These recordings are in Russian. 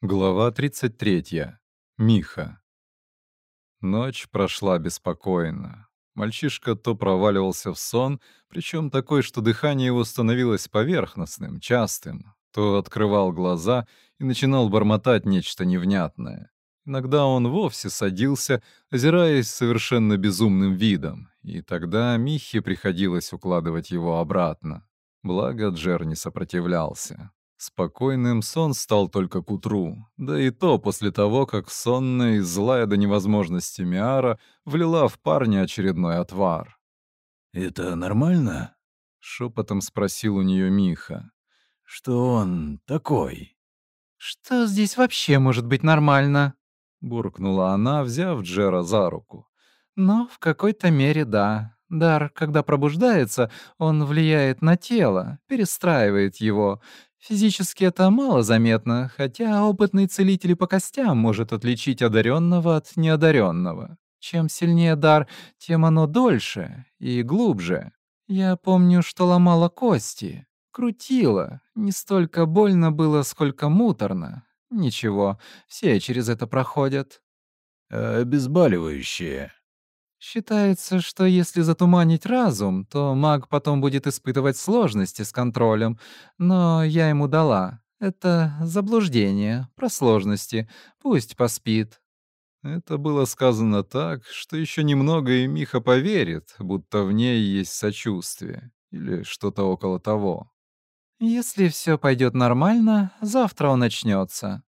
Глава 33. Миха. Ночь прошла беспокойно. Мальчишка то проваливался в сон, причем такой, что дыхание его становилось поверхностным, частым, то открывал глаза и начинал бормотать нечто невнятное. Иногда он вовсе садился, озираясь совершенно безумным видом, и тогда Михе приходилось укладывать его обратно. Благо Джер не сопротивлялся. Спокойным сон стал только к утру, да и то после того, как сонная и злая до невозможности Миара влила в парня очередной отвар. «Это нормально?» — шепотом спросил у нее Миха. «Что он такой?» «Что здесь вообще может быть нормально?» — буркнула она, взяв Джера за руку. «Но в какой-то мере да. Дар, когда пробуждается, он влияет на тело, перестраивает его, Физически это мало заметно, хотя опытный целитель по костям может отличить одаренного от неодаренного. Чем сильнее дар, тем оно дольше и глубже. Я помню, что ломала кости, крутила. Не столько больно было, сколько муторно. Ничего, все через это проходят. «Обезболивающее», Считается, что если затуманить разум, то маг потом будет испытывать сложности с контролем, но я ему дала. Это заблуждение, про сложности. Пусть поспит. Это было сказано так, что еще немного и Миха поверит, будто в ней есть сочувствие или что-то около того. Если все пойдет нормально, завтра он начнется.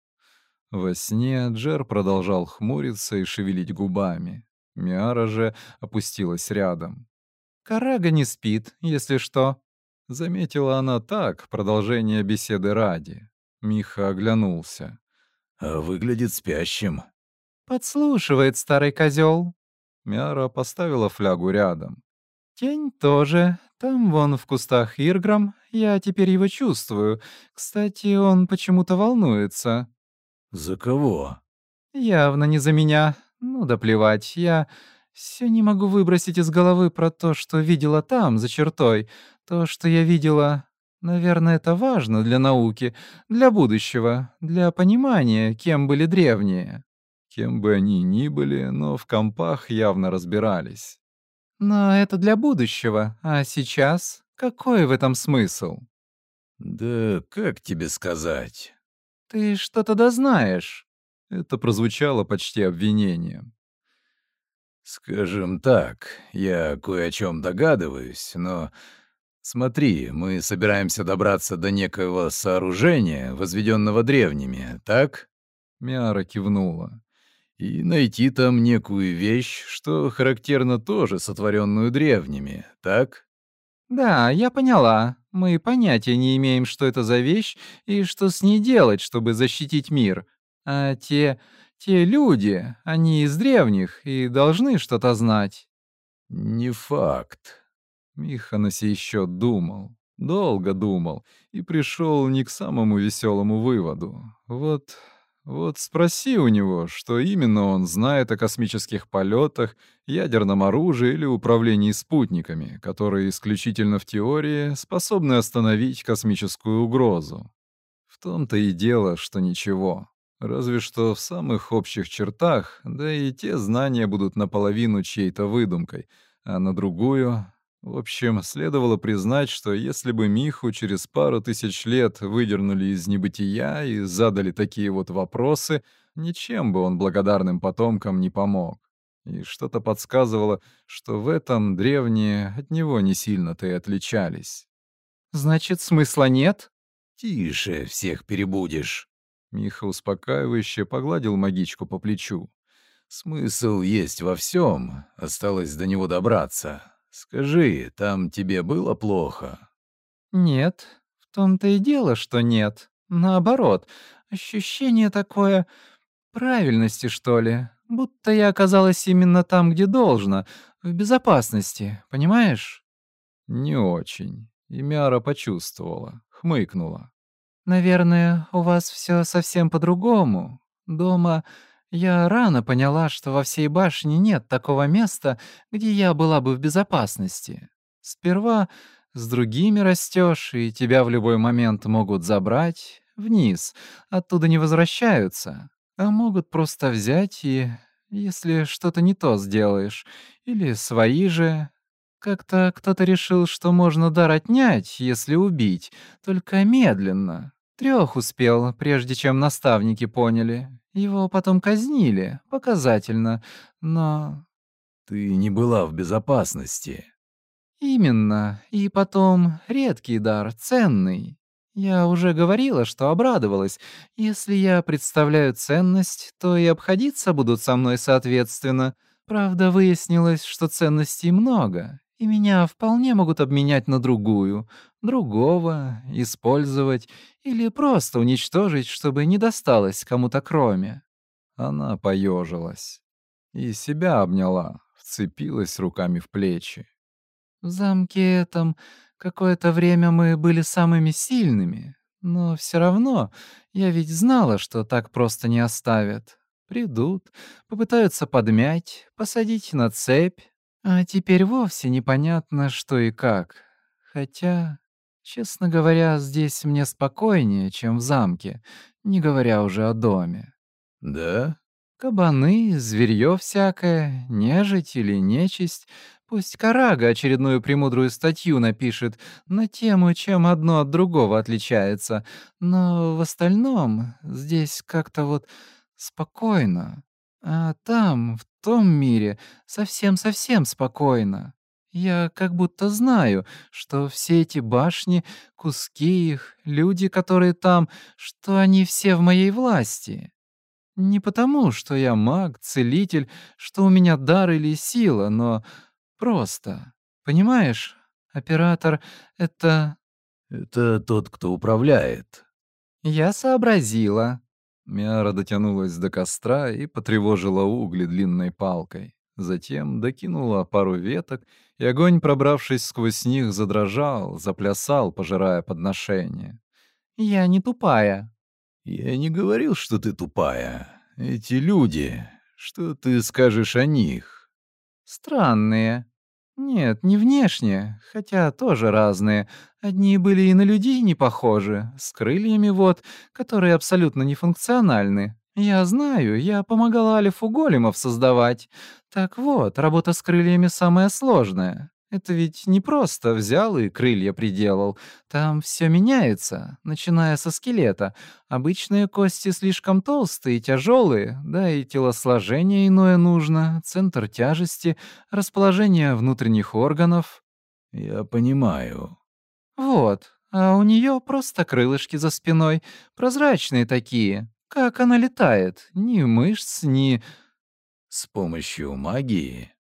Во сне Джер продолжал хмуриться и шевелить губами. Миара же опустилась рядом. «Карага не спит, если что», — заметила она так, продолжение беседы ради. Миха оглянулся. «А выглядит спящим». «Подслушивает старый козел. Миара поставила флягу рядом. «Тень тоже. Там вон в кустах Ирграм. Я теперь его чувствую. Кстати, он почему-то волнуется». «За кого?» «Явно не за меня. Ну да плевать, я все не могу выбросить из головы про то, что видела там, за чертой. То, что я видела... Наверное, это важно для науки, для будущего, для понимания, кем были древние. Кем бы они ни были, но в компах явно разбирались. Но это для будущего, а сейчас какой в этом смысл? Да как тебе сказать? Ты что-то дознаешь. Это прозвучало почти обвинением. «Скажем так, я кое о чем догадываюсь, но смотри, мы собираемся добраться до некоего сооружения, возведенного древними, так?» Миара кивнула. «И найти там некую вещь, что характерно тоже сотворенную древними, так?» «Да, я поняла. Мы понятия не имеем, что это за вещь и что с ней делать, чтобы защитить мир. А те... те люди, они из древних и должны что-то знать». «Не факт». Миха на сей счет думал, долго думал и пришел не к самому веселому выводу. Вот... Вот спроси у него, что именно он знает о космических полетах, ядерном оружии или управлении спутниками, которые исключительно в теории способны остановить космическую угрозу. В том-то и дело, что ничего. Разве что в самых общих чертах, да и те знания будут наполовину чьей-то выдумкой, а на другую... В общем, следовало признать, что если бы Миху через пару тысяч лет выдернули из небытия и задали такие вот вопросы, ничем бы он благодарным потомкам не помог. И что-то подсказывало, что в этом древние от него не сильно-то и отличались. «Значит, смысла нет?» «Тише, всех перебудешь», Миха успокаивающе погладил магичку по плечу. «Смысл есть во всем. Осталось до него добраться. Скажи, там тебе было плохо?» «Нет. В том-то и дело, что нет. Наоборот, ощущение такое... правильности, что ли. Будто я оказалась именно там, где должна. В безопасности, понимаешь?» «Не очень». И Мяра почувствовала, хмыкнула. Наверное, у вас все совсем по-другому. Дома я рано поняла, что во всей башне нет такого места, где я была бы в безопасности. Сперва с другими растешь, и тебя в любой момент могут забрать, вниз, оттуда не возвращаются, а могут просто взять и, если что-то не то сделаешь, или свои же. Как-то кто-то решил, что можно дар отнять, если убить, только медленно. Трех успел, прежде чем наставники поняли. Его потом казнили, показательно, но... Ты не была в безопасности. Именно. И потом редкий дар, ценный. Я уже говорила, что обрадовалась. Если я представляю ценность, то и обходиться будут со мной соответственно. Правда, выяснилось, что ценностей много, и меня вполне могут обменять на другую, другого, использовать или просто уничтожить, чтобы не досталось кому-то кроме. Она поежилась и себя обняла, вцепилась руками в плечи. В замке этом какое-то время мы были самыми сильными, но все равно я ведь знала, что так просто не оставят. Придут, попытаются подмять, посадить на цепь, а теперь вовсе непонятно, что и как. Хотя, честно говоря, здесь мне спокойнее, чем в замке, не говоря уже о доме. Да? Кабаны, зверьё всякое, нежить или нечисть. Пусть Карага очередную премудрую статью напишет на тему, чем одно от другого отличается. Но в остальном здесь как-то вот спокойно. А там, в том мире, совсем-совсем спокойно. Я как будто знаю, что все эти башни, куски их, люди, которые там, что они все в моей власти. Не потому, что я маг, целитель, что у меня дар или сила, но просто. Понимаешь, оператор — это... Это тот, кто управляет. Я сообразила. Миара дотянулась до костра и потревожила угли длинной палкой. Затем докинула пару веток, и огонь, пробравшись сквозь них, задрожал, заплясал, пожирая подношение. «Я не тупая», я не говорил, что ты тупая. Эти люди, что ты скажешь о них? Странные. Нет, не внешне, хотя тоже разные. Одни были и на людей не похожи, с крыльями вот, которые абсолютно нефункциональны. Я знаю, я помогала Алифу големов создавать. Так вот, работа с крыльями самая сложная. Это ведь не просто взял и крылья приделал. Там все меняется, начиная со скелета. Обычные кости слишком толстые и тяжелые, да и телосложение иное нужно, центр тяжести, расположение внутренних органов. Я понимаю. Вот, а у нее просто крылышки за спиной, прозрачные такие. Как она летает? Ни мышц, ни... С помощью магии?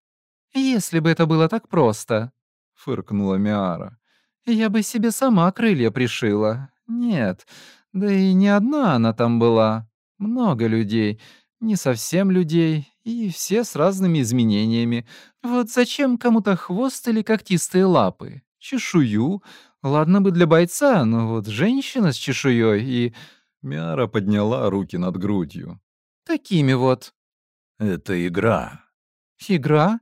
«Если бы это было так просто», — фыркнула Миара, «я бы себе сама крылья пришила. Нет, да и не одна она там была. Много людей, не совсем людей, и все с разными изменениями. Вот зачем кому-то хвост или когтистые лапы? Чешую? Ладно бы для бойца, но вот женщина с чешуей и...» Миара подняла руки над грудью. «Такими вот». «Это игра». «Игра?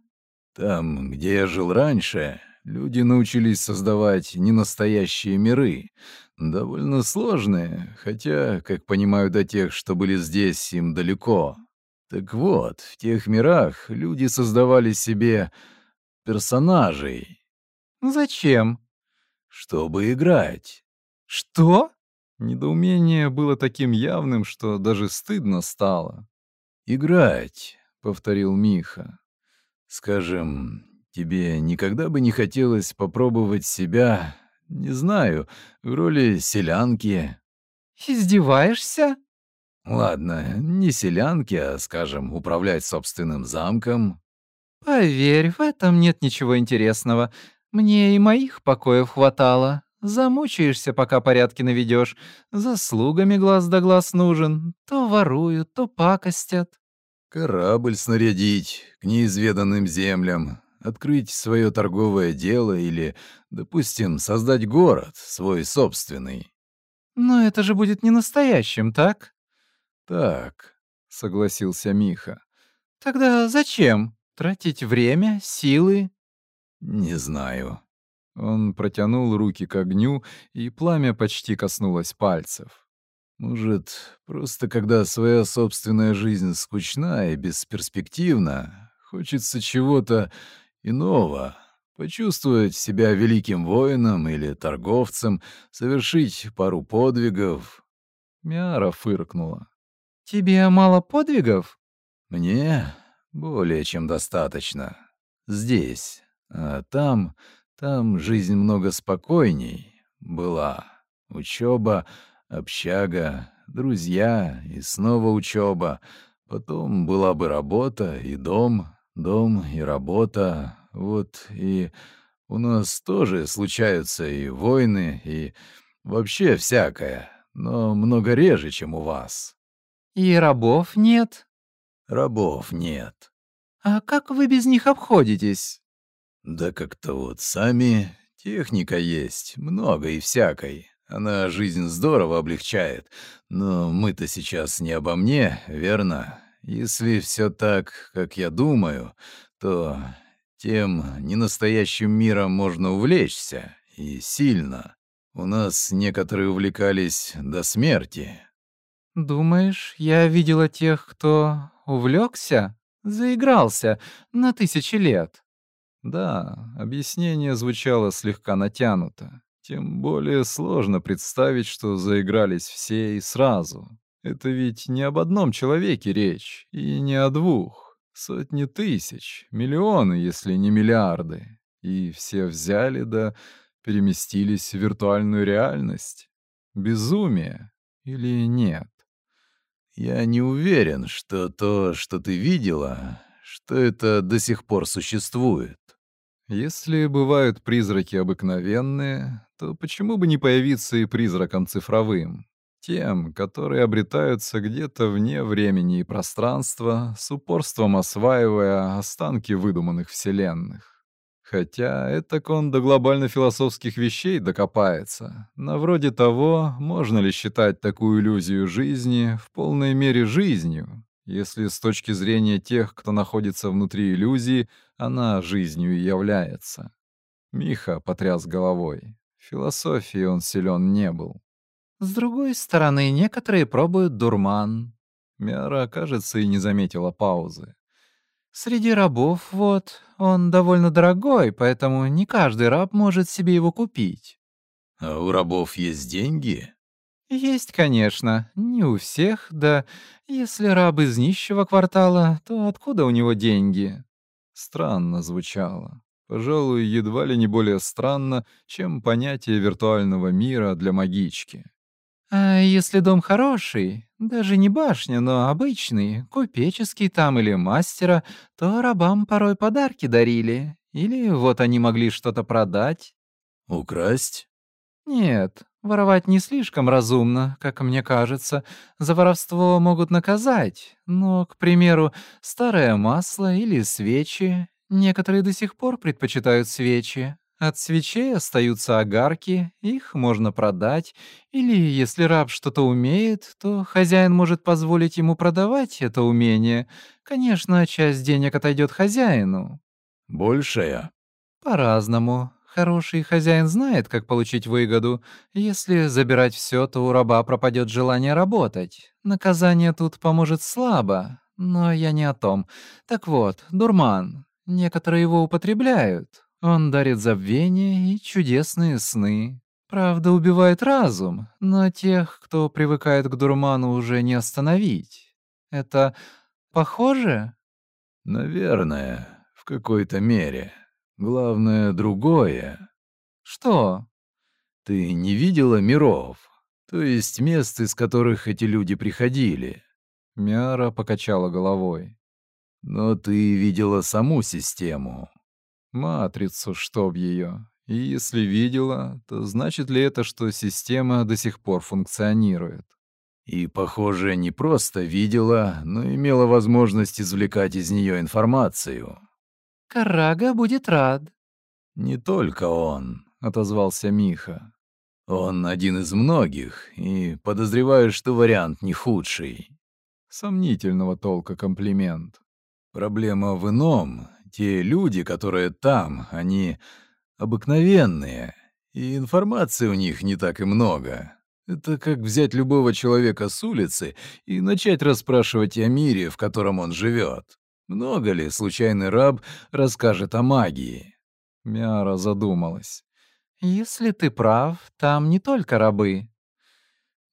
Там, где я жил раньше, люди научились создавать ненастоящие миры, довольно сложные, хотя, как понимаю, до тех, что были здесь, им далеко. Так вот, в тех мирах люди создавали себе персонажей. Зачем? Чтобы играть. Что? Недоумение было таким явным, что даже стыдно стало. «Играть», — повторил Миха. Скажем, тебе никогда бы не хотелось попробовать себя, не знаю, в роли селянки? Издеваешься? Ладно, не селянки, а, скажем, управлять собственным замком. Поверь, в этом нет ничего интересного. Мне и моих покоев хватало. Замучаешься, пока порядки наведешь. Заслугами глаз да глаз нужен. То воруют, то пакостят. Корабль снарядить к неизведанным землям, открыть свое торговое дело или, допустим, создать город, свой собственный. Но это же будет не настоящим, так? Так, согласился Миха. Тогда зачем тратить время, силы? Не знаю. Он протянул руки к огню, и пламя почти коснулось пальцев. Может, просто когда своя собственная жизнь скучна и бесперспективна, хочется чего-то иного, почувствовать себя великим воином или торговцем, совершить пару подвигов. Мяра фыркнула. «Тебе мало подвигов?» «Мне более чем достаточно. Здесь. А там... там жизнь много спокойней была. Учеба, общага, друзья и снова учеба. Потом была бы работа и дом, дом и работа. Вот и у нас тоже случаются и войны, и вообще всякое, но много реже, чем у вас. И рабов нет? Рабов нет. А как вы без них обходитесь? Да как-то вот сами. Техника есть, много и всякой. Она жизнь здорово облегчает. Но мы-то сейчас не обо мне, верно? Если все так, как я думаю, то тем ненастоящим миром можно увлечься, и сильно. У нас некоторые увлекались до смерти. Думаешь, я видела тех, кто увлекся, заигрался на тысячи лет? Да, объяснение звучало слегка натянуто. Тем более сложно представить, что заигрались все и сразу. Это ведь не об одном человеке речь, и не о двух. Сотни тысяч, миллионы, если не миллиарды. И все взяли да переместились в виртуальную реальность. Безумие или нет? Я не уверен, что то, что ты видела, что это до сих пор существует. Если бывают призраки обыкновенные, то почему бы не появиться и призраком цифровым? Тем, которые обретаются где-то вне времени и пространства, с упорством осваивая останки выдуманных вселенных. Хотя это он до глобально-философских вещей докопается. На вроде того, можно ли считать такую иллюзию жизни в полной мере жизнью, если с точки зрения тех, кто находится внутри иллюзии, она жизнью и является. Миха потряс головой. В философии он силен не был. С другой стороны, некоторые пробуют дурман. Мяра, кажется, и не заметила паузы. Среди рабов, вот, он довольно дорогой, поэтому не каждый раб может себе его купить. А у рабов есть деньги? Есть, конечно, не у всех, да если раб из нищего квартала, то откуда у него деньги? Странно звучало. Пожалуй, едва ли не более странно, чем понятие виртуального мира для магички. А если дом хороший, даже не башня, но обычный, купеческий там или мастера, то рабам порой подарки дарили. Или вот они могли что-то продать. Украсть? Нет, воровать не слишком разумно, как мне кажется. За воровство могут наказать. Но, к примеру, старое масло или свечи. Некоторые до сих пор предпочитают свечи, от свечей остаются огарки, их можно продать, или если раб что-то умеет, то хозяин может позволить ему продавать это умение. Конечно, часть денег отойдет хозяину. Большая? По-разному. Хороший хозяин знает, как получить выгоду. Если забирать все, то у раба пропадет желание работать. Наказание тут поможет слабо, но я не о том. Так вот, дурман. Некоторые его употребляют. Он дарит забвение и чудесные сны. Правда, убивает разум, но тех, кто привыкает к дурману, уже не остановить. Это похоже? Наверное, в какой-то мере. Главное другое. Что? Ты не видела миров, то есть мест, из которых эти люди приходили? Мяра покачала головой. Но ты видела саму систему. Матрицу, чтоб ее. И если видела, то значит ли это, что система до сих пор функционирует? И, похоже, не просто видела, но имела возможность извлекать из нее информацию. «Карага будет рад». «Не только он», — отозвался Миха. «Он один из многих, и подозреваю, что вариант не худший». Сомнительного толка комплимент. Проблема в ином. Те люди, которые там, они обыкновенные, и информации у них не так и много. Это как взять любого человека с улицы и начать расспрашивать о мире, в котором он живет. Много ли случайный раб расскажет о магии? Мяра задумалась. Если ты прав, там не только рабы.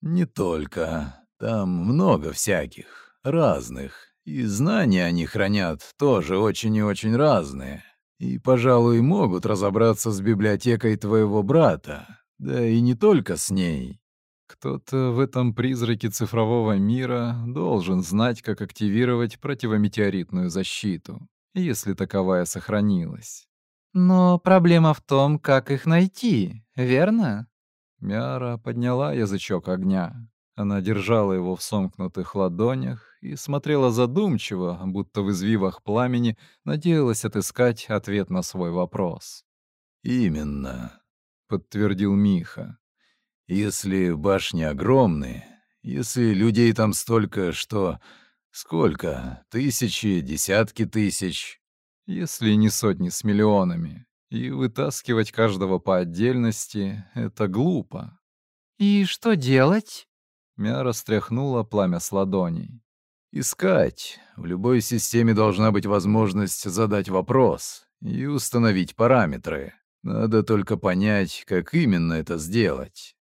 Не только. Там много всяких, разных. И знания они хранят тоже очень и очень разные. И, пожалуй, могут разобраться с библиотекой твоего брата. Да и не только с ней. Кто-то в этом призраке цифрового мира должен знать, как активировать противометеоритную защиту, если таковая сохранилась. Но проблема в том, как их найти, верно? Мяра подняла язычок огня. Она держала его в сомкнутых ладонях и смотрела задумчиво, будто в извивах пламени надеялась отыскать ответ на свой вопрос. «Именно», — подтвердил Миха. «Если башни огромные, если людей там столько, что... Сколько? Тысячи, десятки тысяч?» «Если не сотни с миллионами. И вытаскивать каждого по отдельности — это глупо». «И что делать?» Мяра стряхнула пламя с ладоней. Искать. В любой системе должна быть возможность задать вопрос и установить параметры. Надо только понять, как именно это сделать.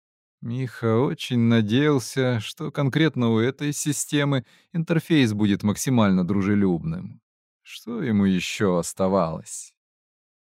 Миха очень надеялся, что конкретно у этой системы интерфейс будет максимально дружелюбным. Что ему еще оставалось?